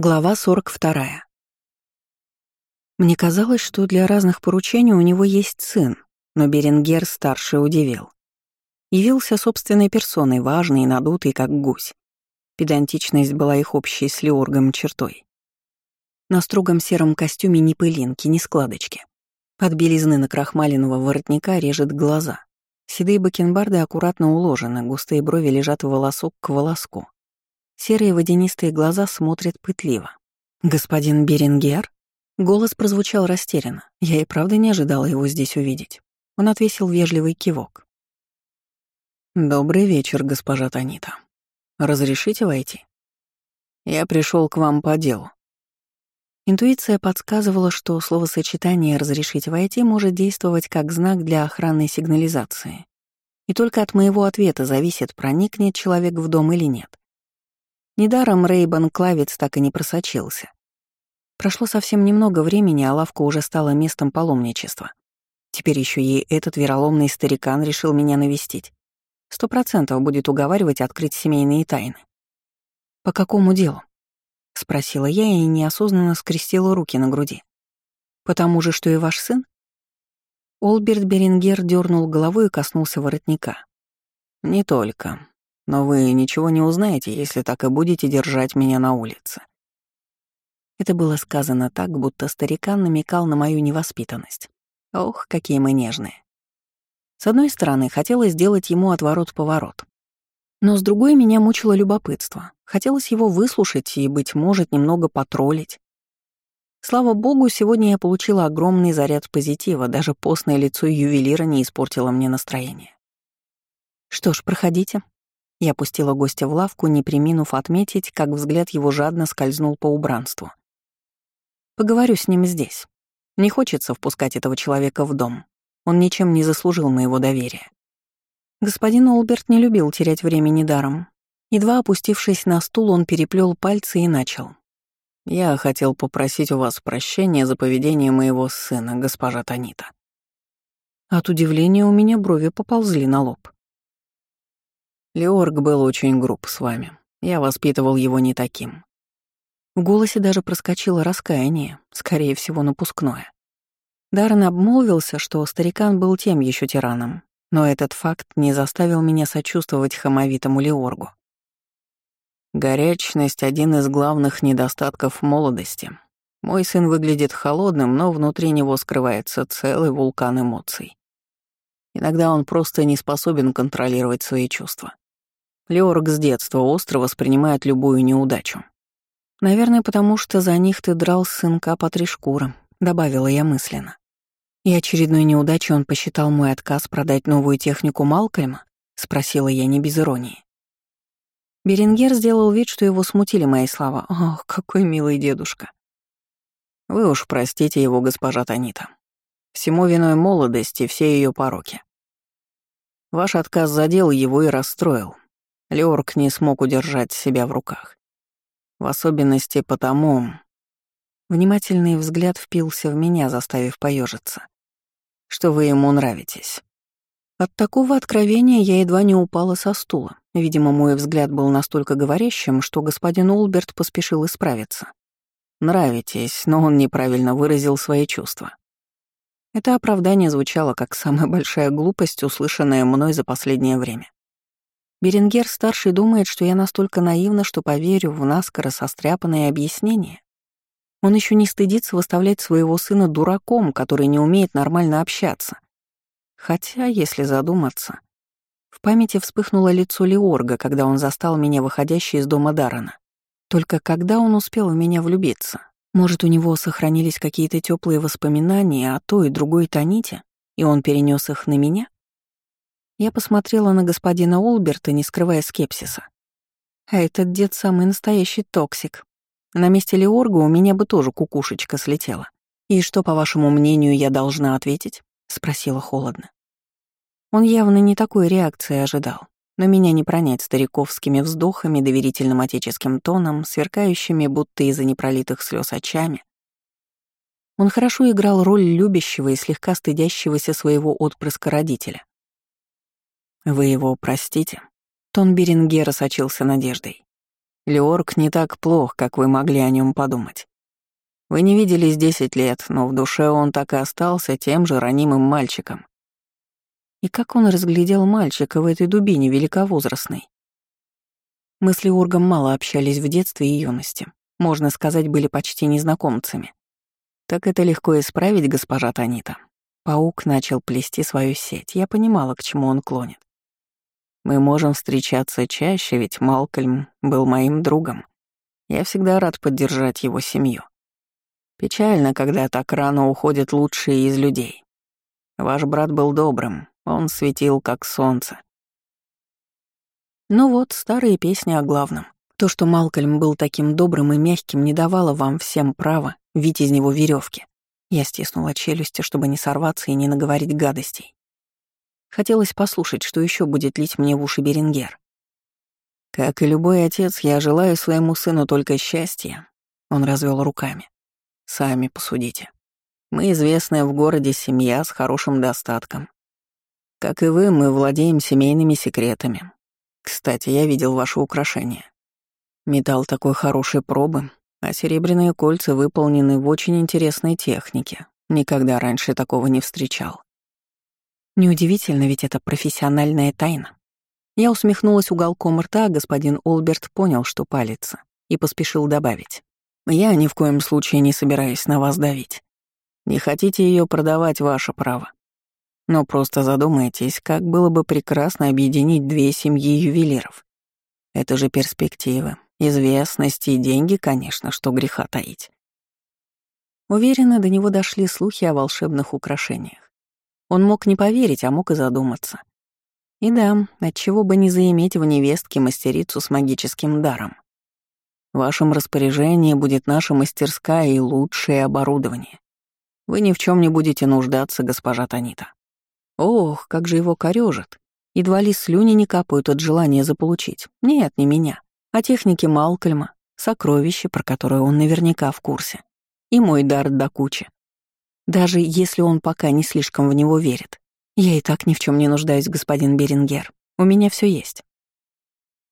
Глава 42. Мне казалось, что для разных поручений у него есть сын, но Беренгер старший удивил. Явился собственной персоной, важный и надутый, как гусь. Педантичность была их общей с Леоргом чертой. На строгом сером костюме ни пылинки, ни складочки. Под белизны накрахмаленного воротника режет глаза. Седые бакенбарды аккуратно уложены, густые брови лежат волосок к волоску. Серые водянистые глаза смотрят пытливо. «Господин Берингер?» Голос прозвучал растерянно. Я и правда не ожидала его здесь увидеть. Он отвесил вежливый кивок. «Добрый вечер, госпожа Танита. Разрешите войти?» «Я пришел к вам по делу». Интуиция подсказывала, что словосочетание «разрешить войти» может действовать как знак для охранной сигнализации. И только от моего ответа зависит, проникнет человек в дом или нет. Недаром Рейбан Клавец так и не просочился. Прошло совсем немного времени, а лавка уже стала местом паломничества. Теперь еще и этот вероломный старикан решил меня навестить. Сто процентов будет уговаривать открыть семейные тайны. «По какому делу?» — спросила я и неосознанно скрестила руки на груди. «Потому же, что и ваш сын?» Олберт Берингер дернул головой и коснулся воротника. «Не только. Но вы ничего не узнаете, если так и будете держать меня на улице. Это было сказано так, будто старикан намекал на мою невоспитанность. Ох, какие мы нежные. С одной стороны, хотелось сделать ему отворот-поворот. Но с другой меня мучило любопытство. Хотелось его выслушать и, быть может, немного потроллить. Слава богу, сегодня я получила огромный заряд позитива, даже постное лицо ювелира не испортило мне настроение. «Что ж, проходите», я пустила гостя в лавку, не приминув отметить, как взгляд его жадно скользнул по убранству. Поговорю с ним здесь. Не хочется впускать этого человека в дом. Он ничем не заслужил моего доверия. Господин Олберт не любил терять времени даром. Едва опустившись на стул, он переплел пальцы и начал. «Я хотел попросить у вас прощения за поведение моего сына, госпожа Танита». От удивления у меня брови поползли на лоб. Леорг был очень груб с вами. Я воспитывал его не таким. В голосе даже проскочило раскаяние, скорее всего, напускное. Даррен обмолвился, что старикан был тем еще тираном, но этот факт не заставил меня сочувствовать хамовитому Леоргу. Горячность — один из главных недостатков молодости. Мой сын выглядит холодным, но внутри него скрывается целый вулкан эмоций. Иногда он просто не способен контролировать свои чувства. Леорг с детства остро воспринимает любую неудачу. «Наверное, потому что за них ты драл сынка по три шкуры», — добавила я мысленно. «И очередной неудачей он посчитал мой отказ продать новую технику Малкольма?» — спросила я не без иронии. Берингер сделал вид, что его смутили мои слова. «Ох, какой милый дедушка!» «Вы уж простите его, госпожа Танита. Всему виной молодости все ее пороки. Ваш отказ задел его и расстроил, Леорг не смог удержать себя в руках. В особенности потому... Внимательный взгляд впился в меня, заставив поежиться. Что вы ему нравитесь. От такого откровения я едва не упала со стула. Видимо, мой взгляд был настолько говорящим, что господин Улберт поспешил исправиться. Нравитесь, но он неправильно выразил свои чувства. Это оправдание звучало как самая большая глупость, услышанная мной за последнее время. Беренгер-старший думает, что я настолько наивна, что поверю в наскоро состряпанное объяснение. Он еще не стыдится выставлять своего сына дураком, который не умеет нормально общаться. Хотя, если задуматься... В памяти вспыхнуло лицо Леорга, когда он застал меня выходящей из дома Дарана. Только когда он успел в меня влюбиться? Может, у него сохранились какие-то теплые воспоминания о той и другой Таните, и он перенес их на меня? Я посмотрела на господина Олберта, не скрывая скепсиса. А этот дед самый настоящий токсик. На месте Леорга у меня бы тоже кукушечка слетела. «И что, по вашему мнению, я должна ответить?» — спросила холодно. Он явно не такой реакции ожидал, но меня не пронять стариковскими вздохами, доверительным отеческим тоном, сверкающими будто из-за непролитых слез очами. Он хорошо играл роль любящего и слегка стыдящегося своего отпрыска родителя. «Вы его простите?» Тон Берингера сочился надеждой. Леорг не так плох, как вы могли о нем подумать. Вы не виделись десять лет, но в душе он так и остался тем же ранимым мальчиком. И как он разглядел мальчика в этой дубине великовозрастной? Мы с Леоргом мало общались в детстве и юности. Можно сказать, были почти незнакомцами. Так это легко исправить, госпожа Танита. Паук начал плести свою сеть. Я понимала, к чему он клонит. Мы можем встречаться чаще, ведь Малкольм был моим другом. Я всегда рад поддержать его семью. Печально, когда так рано уходят лучшие из людей. Ваш брат был добрым, он светил как солнце. Ну вот, старые песни о главном. То, что Малкольм был таким добрым и мягким, не давало вам всем права видеть из него веревки. Я стиснула челюсти, чтобы не сорваться и не наговорить гадостей. Хотелось послушать, что еще будет лить мне в уши Берингер. Как и любой отец, я желаю своему сыну только счастья. Он развел руками. Сами посудите. Мы известная в городе семья с хорошим достатком. Как и вы, мы владеем семейными секретами. Кстати, я видел ваше украшение. Металл такой хорошей пробы, а серебряные кольца выполнены в очень интересной технике. Никогда раньше такого не встречал. Неудивительно, ведь это профессиональная тайна. Я усмехнулась уголком рта, а господин Олберт понял, что палится, и поспешил добавить. «Я ни в коем случае не собираюсь на вас давить. Не хотите ее продавать, ваше право. Но просто задумайтесь, как было бы прекрасно объединить две семьи ювелиров. Это же перспективы, известность и деньги, конечно, что греха таить. Уверена, до него дошли слухи о волшебных украшениях. Он мог не поверить, а мог и задуматься. И да, отчего бы не заиметь в невестке мастерицу с магическим даром. В вашем распоряжении будет наша мастерская и лучшее оборудование. Вы ни в чем не будете нуждаться, госпожа Танита. Ох, как же его корёжит. Едва ли слюни не капают от желания заполучить. Нет, не меня, а техники Малкольма, сокровище, про которое он наверняка в курсе. И мой дар до кучи. Даже если он пока не слишком в него верит. Я и так ни в чем не нуждаюсь, господин Берингер. У меня все есть.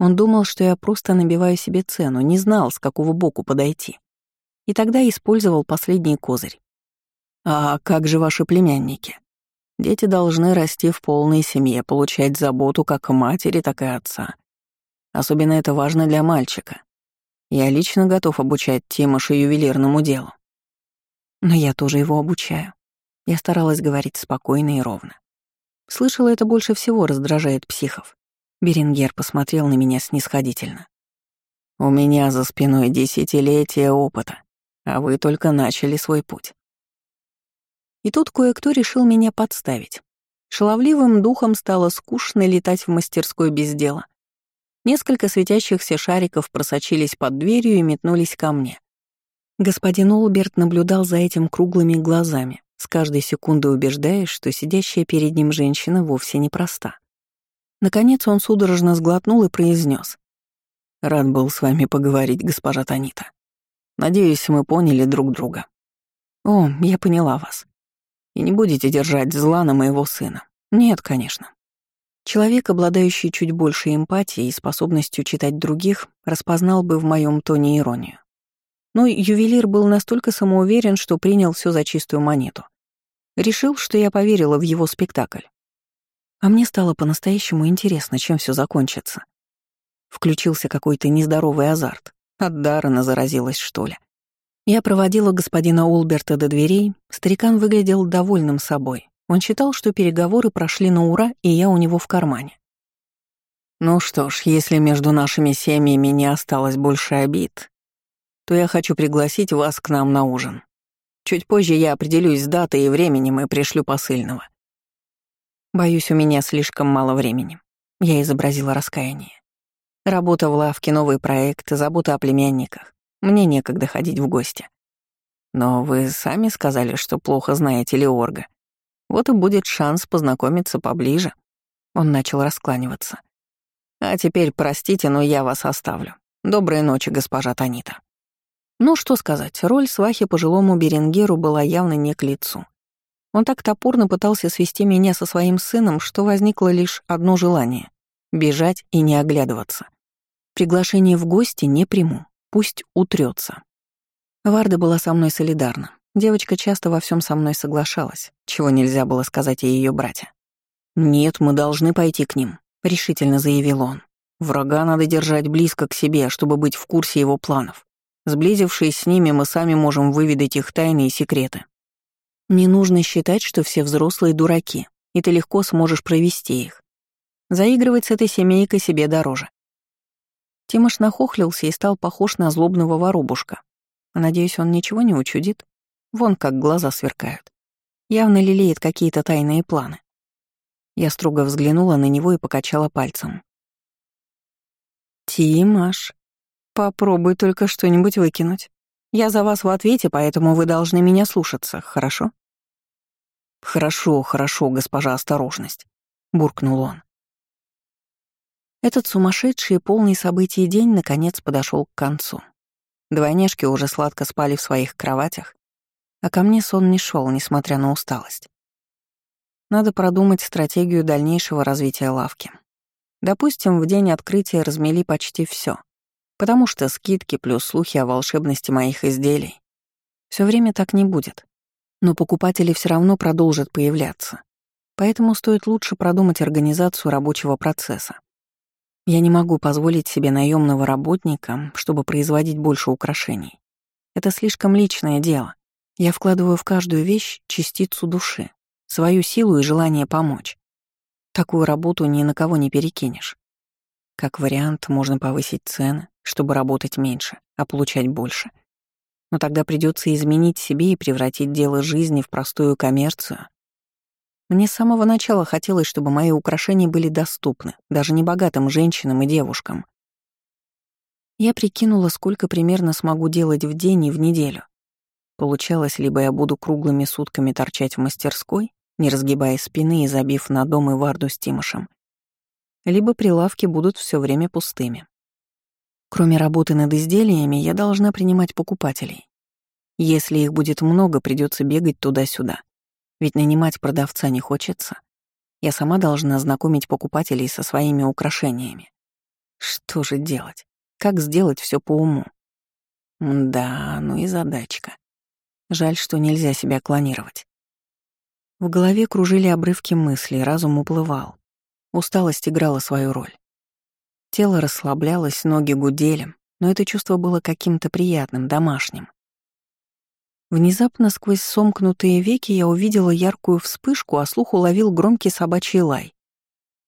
Он думал, что я просто набиваю себе цену, не знал, с какого боку подойти. И тогда использовал последний козырь. «А как же ваши племянники? Дети должны расти в полной семье, получать заботу как матери, так и отца. Особенно это важно для мальчика. Я лично готов обучать Тимоша ювелирному делу. Но я тоже его обучаю. Я старалась говорить спокойно и ровно. Слышала, это больше всего раздражает психов. Берингер посмотрел на меня снисходительно. «У меня за спиной десятилетия опыта, а вы только начали свой путь». И тут кое-кто решил меня подставить. Шаловливым духом стало скучно летать в мастерской без дела. Несколько светящихся шариков просочились под дверью и метнулись ко мне. Господин Олберт наблюдал за этим круглыми глазами, с каждой секундой убеждаясь, что сидящая перед ним женщина вовсе не проста. Наконец он судорожно сглотнул и произнес: «Рад был с вами поговорить, госпожа Танита. Надеюсь, мы поняли друг друга». «О, я поняла вас. И не будете держать зла на моего сына. Нет, конечно». Человек, обладающий чуть большей эмпатией и способностью читать других, распознал бы в моем тоне иронию. Но ювелир был настолько самоуверен, что принял все за чистую монету. Решил, что я поверила в его спектакль. А мне стало по-настоящему интересно, чем все закончится. Включился какой-то нездоровый азарт. От Даррена заразилась, что ли. Я проводила господина Олберта до дверей. Старикан выглядел довольным собой. Он считал, что переговоры прошли на ура, и я у него в кармане. Ну что ж, если между нашими семьями не осталось больше обид, то я хочу пригласить вас к нам на ужин. Чуть позже я определюсь с датой и временем и пришлю посыльного. Боюсь, у меня слишком мало времени. Я изобразила раскаяние. Работа в лавке, новый проект, забота о племянниках. Мне некогда ходить в гости. Но вы сами сказали, что плохо знаете Леорга. Вот и будет шанс познакомиться поближе. Он начал раскланиваться. А теперь простите, но я вас оставлю. Доброй ночи, госпожа Танита. Ну, что сказать, роль свахи пожилому Беренгеру была явно не к лицу. Он так топорно пытался свести меня со своим сыном, что возникло лишь одно желание — бежать и не оглядываться. Приглашение в гости не приму, пусть утрется. Варда была со мной солидарна. Девочка часто во всем со мной соглашалась, чего нельзя было сказать о ее брате. «Нет, мы должны пойти к ним», — решительно заявил он. «Врага надо держать близко к себе, чтобы быть в курсе его планов. Сблизившись с ними, мы сами можем выведать их тайны и секреты. Не нужно считать, что все взрослые дураки, и ты легко сможешь провести их. Заигрывать с этой семейкой себе дороже. Тимош нахохлился и стал похож на злобного воробушка. Надеюсь, он ничего не учудит. Вон как глаза сверкают. Явно лелеет какие-то тайные планы. Я строго взглянула на него и покачала пальцем. «Тимаш, попробуй только что-нибудь выкинуть. Я за вас в ответе, поэтому вы должны меня слушаться, хорошо?» «Хорошо, хорошо, госпожа осторожность», — буркнул он. Этот сумасшедший и полный событий день наконец подошел к концу. Двойняшки уже сладко спали в своих кроватях, а ко мне сон не шел, несмотря на усталость. Надо продумать стратегию дальнейшего развития лавки. Допустим, в день открытия размели почти все, потому что скидки плюс слухи о волшебности моих изделий. Все время так не будет. Но покупатели все равно продолжат появляться. Поэтому стоит лучше продумать организацию рабочего процесса. Я не могу позволить себе наемного работника, чтобы производить больше украшений. Это слишком личное дело. Я вкладываю в каждую вещь частицу души, свою силу и желание помочь. Такую работу ни на кого не перекинешь. Как вариант, можно повысить цены, чтобы работать меньше, а получать больше. Но тогда придется изменить себе и превратить дело жизни в простую коммерцию. Мне с самого начала хотелось, чтобы мои украшения были доступны даже небогатым женщинам и девушкам. Я прикинула, сколько примерно смогу делать в день и в неделю. Получалось, либо я буду круглыми сутками торчать в мастерской, не разгибая спины и забив на дом и варду с Тимошем. Либо прилавки будут все время пустыми. Кроме работы над изделиями, я должна принимать покупателей. Если их будет много, придется бегать туда-сюда. Ведь нанимать продавца не хочется. Я сама должна знакомить покупателей со своими украшениями. Что же делать? Как сделать все по уму? Да, ну и задачка. Жаль, что нельзя себя клонировать. В голове кружили обрывки мыслей, разум уплывал. Усталость играла свою роль. Тело расслаблялось, ноги гудели, но это чувство было каким-то приятным, домашним. Внезапно сквозь сомкнутые веки я увидела яркую вспышку, а слух уловил громкий собачий лай.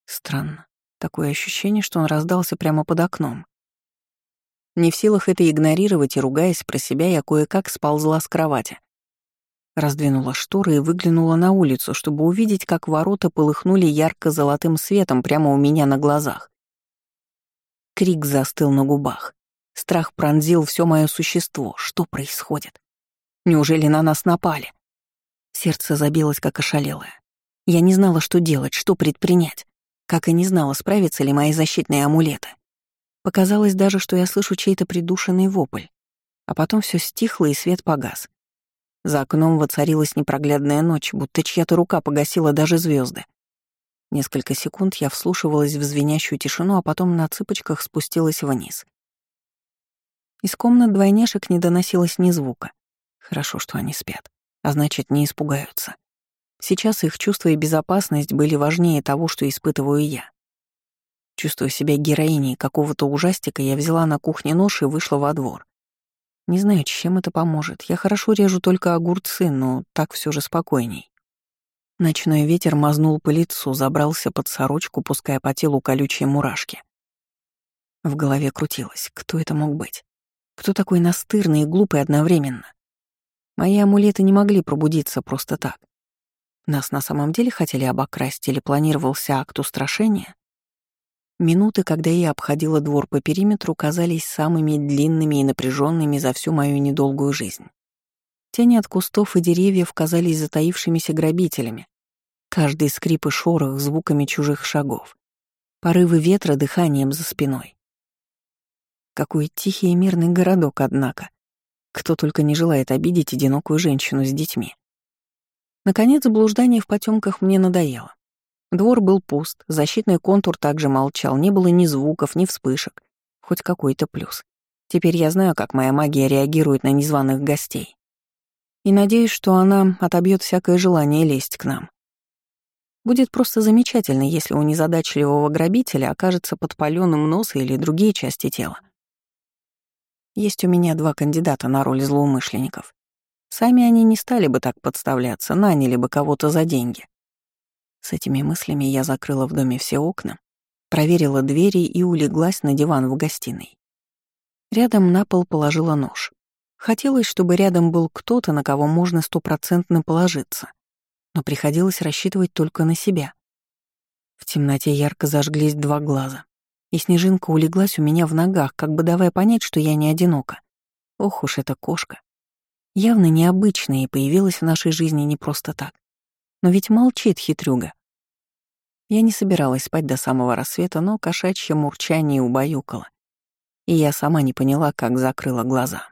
Странно. Такое ощущение, что он раздался прямо под окном. Не в силах это игнорировать и ругаясь про себя, я кое-как сползла с кровати. Раздвинула шторы и выглянула на улицу, чтобы увидеть, как ворота полыхнули ярко-золотым светом прямо у меня на глазах. Крик застыл на губах. Страх пронзил все мое существо. Что происходит? Неужели на нас напали? Сердце забилось, как ошалелое. Я не знала, что делать, что предпринять. Как и не знала, справятся ли мои защитные амулеты. Показалось даже, что я слышу чей-то придушенный вопль. А потом все стихло, и свет погас. За окном воцарилась непроглядная ночь, будто чья-то рука погасила даже звезды. Несколько секунд я вслушивалась в звенящую тишину, а потом на цыпочках спустилась вниз. Из комнат двойняшек не доносилось ни звука. Хорошо, что они спят, а значит, не испугаются. Сейчас их чувство и безопасность были важнее того, что испытываю я. Чувствуя себя героиней какого-то ужастика, я взяла на кухне нож и вышла во двор. Не знаю, чем это поможет. Я хорошо режу только огурцы, но так все же спокойней. Ночной ветер мазнул по лицу, забрался под сорочку, пуская по телу колючие мурашки. В голове крутилось, кто это мог быть? Кто такой настырный и глупый одновременно? Мои амулеты не могли пробудиться просто так. Нас на самом деле хотели обокрасть или планировался акт устрашения? Минуты, когда я обходила двор по периметру, казались самыми длинными и напряженными за всю мою недолгую жизнь. Тени от кустов и деревьев казались затаившимися грабителями. Каждый скрип и шорох — звуками чужих шагов. Порывы ветра — дыханием за спиной. Какой тихий и мирный городок, однако. Кто только не желает обидеть одинокую женщину с детьми. Наконец, блуждание в потемках мне надоело. Двор был пуст, защитный контур также молчал, не было ни звуков, ни вспышек. Хоть какой-то плюс. Теперь я знаю, как моя магия реагирует на незваных гостей. И надеюсь, что она отобьет всякое желание лезть к нам. Будет просто замечательно, если у незадачливого грабителя окажется подпаленным нос или другие части тела. Есть у меня два кандидата на роль злоумышленников. Сами они не стали бы так подставляться, наняли бы кого-то за деньги. С этими мыслями я закрыла в доме все окна, проверила двери и улеглась на диван в гостиной. Рядом на пол положила нож. Хотелось, чтобы рядом был кто-то, на кого можно стопроцентно положиться, но приходилось рассчитывать только на себя. В темноте ярко зажглись два глаза, и снежинка улеглась у меня в ногах, как бы давая понять, что я не одинока. Ох уж эта кошка. Явно необычная и появилась в нашей жизни не просто так. Но ведь молчит хитрюга. Я не собиралась спать до самого рассвета, но кошачье мурчание убаюкало. И я сама не поняла, как закрыла глаза.